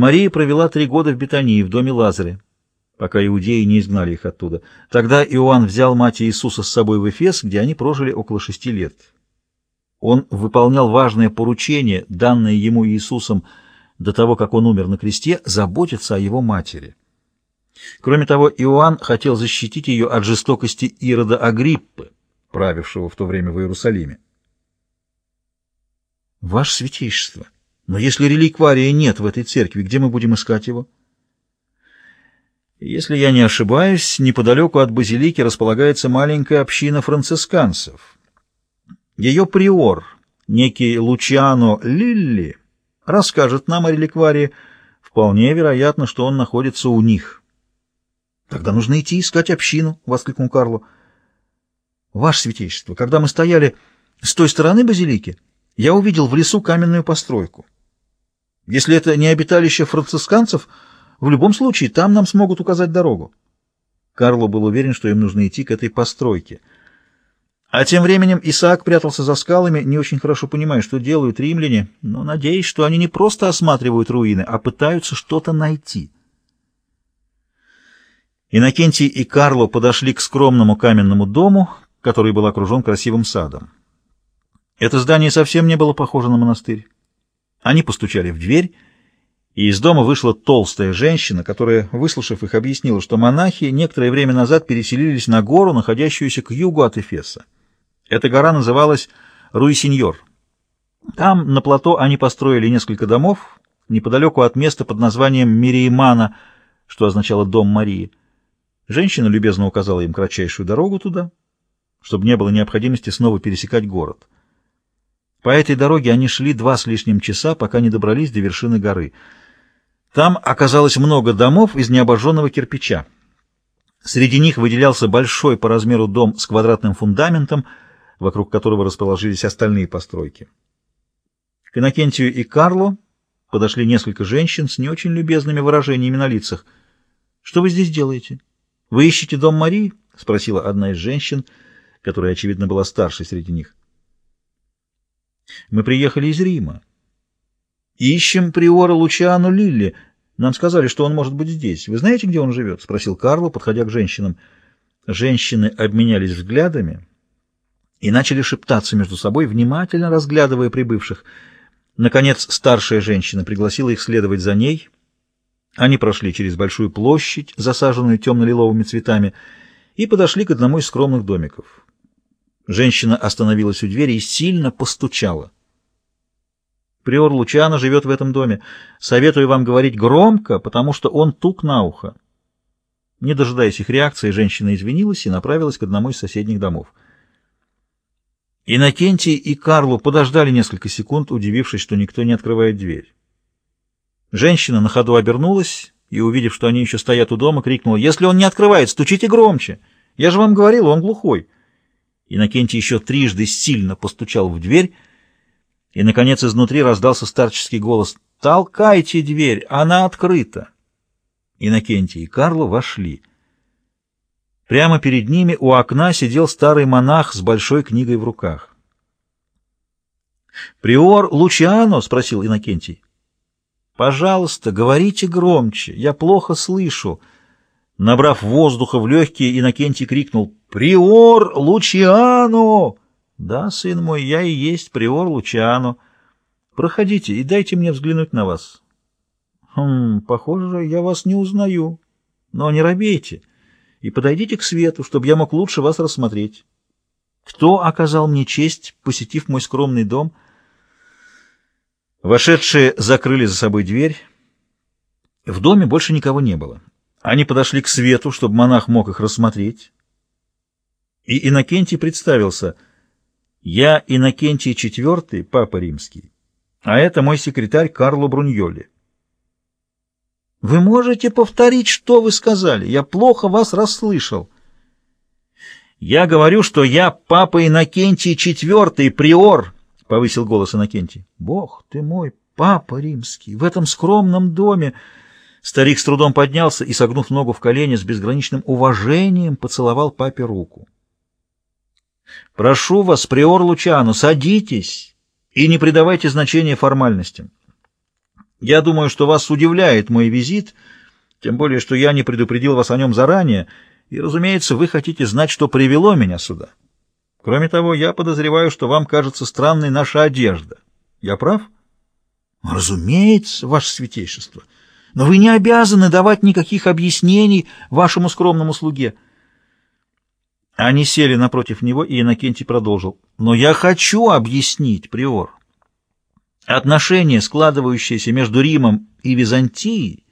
Мария провела три года в Бетании, в доме Лазаря, пока иудеи не изгнали их оттуда. Тогда Иоанн взял мать Иисуса с собой в Эфес, где они прожили около шести лет. Он выполнял важное поручение, данное ему Иисусом до того, как он умер на кресте, заботиться о его матери. Кроме того, Иоанн хотел защитить ее от жестокости Ирода Агриппы, правившего в то время в Иерусалиме. «Ваше святейшество, но если реликвария нет в этой церкви, где мы будем искать его?» Если я не ошибаюсь, неподалеку от базилики располагается маленькая община францисканцев. Ее приор, некий Лучиано Лилли, расскажет нам о реликварии. Вполне вероятно, что он находится у них. Тогда нужно идти искать общину, — воскликнул Карло. Ваше святейшество, когда мы стояли с той стороны базилики, я увидел в лесу каменную постройку. Если это не обиталище францисканцев, в любом случае там нам смогут указать дорогу. Карло был уверен, что им нужно идти к этой постройке. А тем временем Исаак прятался за скалами, не очень хорошо понимая, что делают римляне, но надеясь, что они не просто осматривают руины, а пытаются что-то найти. Иннокентий и Карло подошли к скромному каменному дому, который был окружен красивым садом. Это здание совсем не было похоже на монастырь. Они постучали в дверь, и из дома вышла толстая женщина, которая, выслушав их, объяснила, что монахи некоторое время назад переселились на гору, находящуюся к югу от Эфеса. Эта гора называлась Руисиньор. Там, на плато, они построили несколько домов, неподалеку от места под названием Мириемана, что означало «дом Марии». Женщина любезно указала им кратчайшую дорогу туда, чтобы не было необходимости снова пересекать город. По этой дороге они шли два с лишним часа, пока не добрались до вершины горы. Там оказалось много домов из необожженного кирпича. Среди них выделялся большой по размеру дом с квадратным фундаментом, вокруг которого расположились остальные постройки. К Иннокентию и Карлу подошли несколько женщин с не очень любезными выражениями на лицах. «Что вы здесь делаете?» «Вы ищете дом Марии?» — спросила одна из женщин, которая, очевидно, была старшей среди них. «Мы приехали из Рима. Ищем приора Лучиану Лилли. Нам сказали, что он может быть здесь. Вы знаете, где он живет?» — спросил Карло, подходя к женщинам. Женщины обменялись взглядами и начали шептаться между собой, внимательно разглядывая прибывших. Наконец, старшая женщина пригласила их следовать за ней — они прошли через большую площадь, засаженную темно-лиловыми цветами, и подошли к одному из скромных домиков. Женщина остановилась у двери и сильно постучала. Приор Лучано живет в этом доме. Советую вам говорить громко, потому что он тук на ухо. Не дожидаясь их реакции, женщина извинилась и направилась к одному из соседних домов. Иннокентий и Карлу подождали несколько секунд, удивившись, что никто не открывает дверь. Женщина на ходу обернулась и, увидев, что они еще стоят у дома, крикнула, «Если он не открывает, стучите громче! Я же вам говорил, он глухой!» Иннокентий еще трижды сильно постучал в дверь, и, наконец, изнутри раздался старческий голос, «Толкайте дверь, она открыта!» Иннокентий и Карло вошли. Прямо перед ними у окна сидел старый монах с большой книгой в руках. «Приор Лучиано?» — спросил Иннокентий. «Пожалуйста, говорите громче, я плохо слышу». Набрав воздуха в легкие, Иннокентий крикнул «Приор Лучиано!» «Да, сын мой, я и есть приор Лучиано. Проходите и дайте мне взглянуть на вас». «Хм, похоже, я вас не узнаю. Но не робейте и подойдите к свету, чтобы я мог лучше вас рассмотреть. Кто оказал мне честь, посетив мой скромный дом?» Вошедшие закрыли за собой дверь. В доме больше никого не было. Они подошли к свету, чтобы монах мог их рассмотреть. И Иннокентий представился. «Я Иннокентий IV, папа римский, а это мой секретарь Карло Бруньоли». «Вы можете повторить, что вы сказали? Я плохо вас расслышал». «Я говорю, что я папа Иннокентий IV, приор», — повысил голос Иннокентий. — Бог ты мой, папа римский, в этом скромном доме... Старик с трудом поднялся и, согнув ногу в колени, с безграничным уважением поцеловал папе руку. — Прошу вас, приор Лучану, садитесь и не придавайте значения формальностям. Я думаю, что вас удивляет мой визит, тем более, что я не предупредил вас о нем заранее, и, разумеется, вы хотите знать, что привело меня сюда. Кроме того, я подозреваю, что вам кажется странной наша одежда. Я прав? Разумеется, ваше святейшество. Но вы не обязаны давать никаких объяснений вашему скромному слуге. Они сели напротив него, и Иннокентий продолжил. Но я хочу объяснить, приор. Отношения, складывающиеся между Римом и Византией,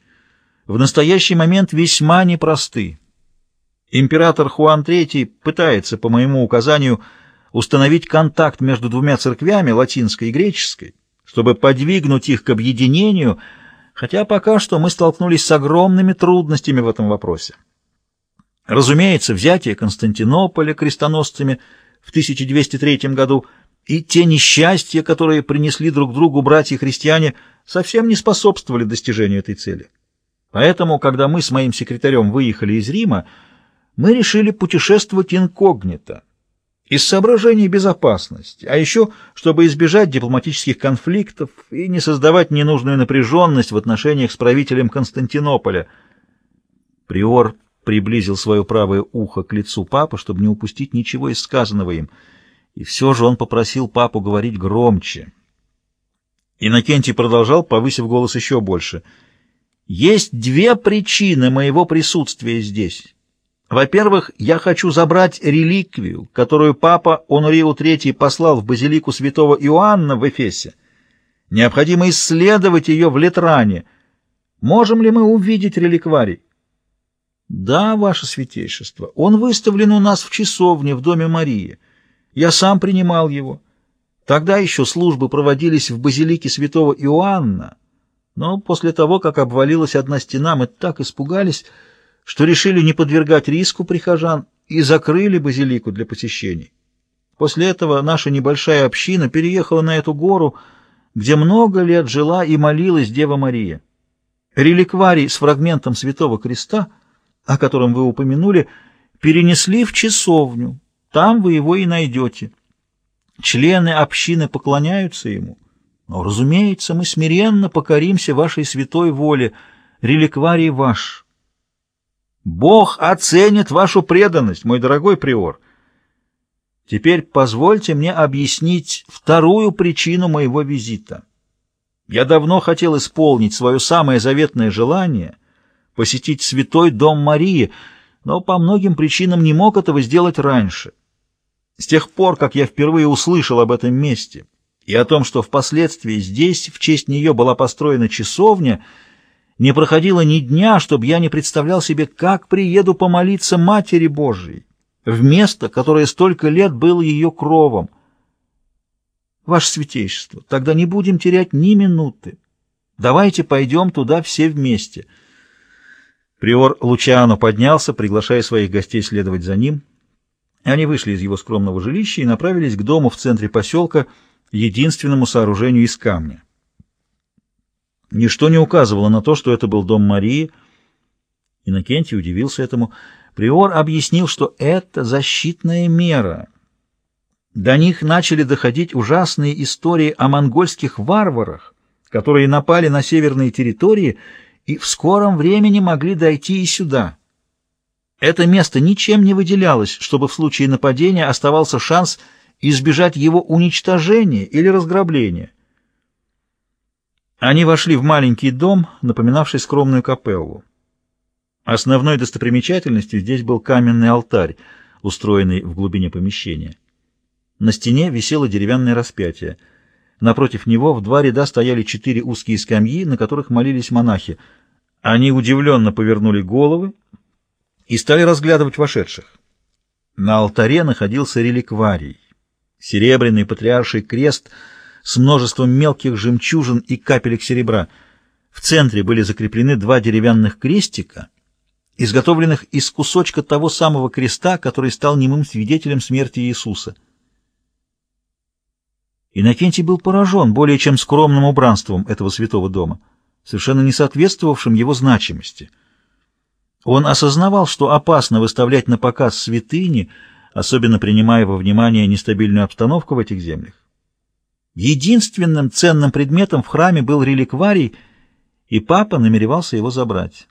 в настоящий момент весьма непросты. Император Хуан III пытается, по моему указанию, установить контакт между двумя церквями, латинской и греческой, чтобы подвигнуть их к объединению, хотя пока что мы столкнулись с огромными трудностями в этом вопросе. Разумеется, взятие Константинополя крестоносцами в 1203 году и те несчастья, которые принесли друг другу братья-христиане, совсем не способствовали достижению этой цели. Поэтому, когда мы с моим секретарем выехали из Рима, мы решили путешествовать инкогнито, из соображений безопасности, а еще, чтобы избежать дипломатических конфликтов и не создавать ненужную напряженность в отношениях с правителем Константинополя. Приор приблизил свое правое ухо к лицу папы, чтобы не упустить ничего из сказанного им, и все же он попросил папу говорить громче. Иннокентий продолжал, повысив голос еще больше. «Есть две причины моего присутствия здесь». Во-первых, я хочу забрать реликвию, которую папа Онурио III послал в базилику святого Иоанна в Эфесе. Необходимо исследовать ее в Литране. Можем ли мы увидеть реликварий? Да, ваше святейшество, он выставлен у нас в часовне в доме Марии. Я сам принимал его. Тогда еще службы проводились в базилике святого Иоанна, но после того, как обвалилась одна стена, мы так испугались, что решили не подвергать риску прихожан и закрыли базилику для посещений. После этого наша небольшая община переехала на эту гору, где много лет жила и молилась Дева Мария. Реликварий с фрагментом Святого Креста, о котором вы упомянули, перенесли в часовню. Там вы его и найдете. Члены общины поклоняются ему. Но, разумеется, мы смиренно покоримся вашей святой воле. Реликварий ваш — Бог оценит вашу преданность, мой дорогой приор. Теперь позвольте мне объяснить вторую причину моего визита. Я давно хотел исполнить свое самое заветное желание — посетить святой дом Марии, но по многим причинам не мог этого сделать раньше. С тех пор, как я впервые услышал об этом месте и о том, что впоследствии здесь в честь нее была построена часовня — не проходило ни дня, чтобы я не представлял себе, как приеду помолиться Матери Божией, в место, которое столько лет было ее кровом. Ваше Святейшество, тогда не будем терять ни минуты. Давайте пойдем туда все вместе. Приор Лучано поднялся, приглашая своих гостей следовать за ним. Они вышли из его скромного жилища и направились к дому в центре поселка, единственному сооружению из камня. Ничто не указывало на то, что это был дом Марии. Иннокентий удивился этому. Приор объяснил, что это защитная мера. До них начали доходить ужасные истории о монгольских варварах, которые напали на северные территории и в скором времени могли дойти и сюда. Это место ничем не выделялось, чтобы в случае нападения оставался шанс избежать его уничтожения или разграбления. Они вошли в маленький дом, напоминавший скромную капеллу. Основной достопримечательностью здесь был каменный алтарь, устроенный в глубине помещения. На стене висело деревянное распятие. Напротив него в два ряда стояли четыре узкие скамьи, на которых молились монахи. Они удивленно повернули головы и стали разглядывать вошедших. На алтаре находился реликварий. Серебряный патриарший крест — с множеством мелких жемчужин и капелек серебра. В центре были закреплены два деревянных крестика, изготовленных из кусочка того самого креста, который стал немым свидетелем смерти Иисуса. Иннокентий был поражен более чем скромным убранством этого святого дома, совершенно не соответствовавшим его значимости. Он осознавал, что опасно выставлять на показ святыни, особенно принимая во внимание нестабильную обстановку в этих землях. Единственным ценным предметом в храме был реликварий, и папа намеревался его забрать.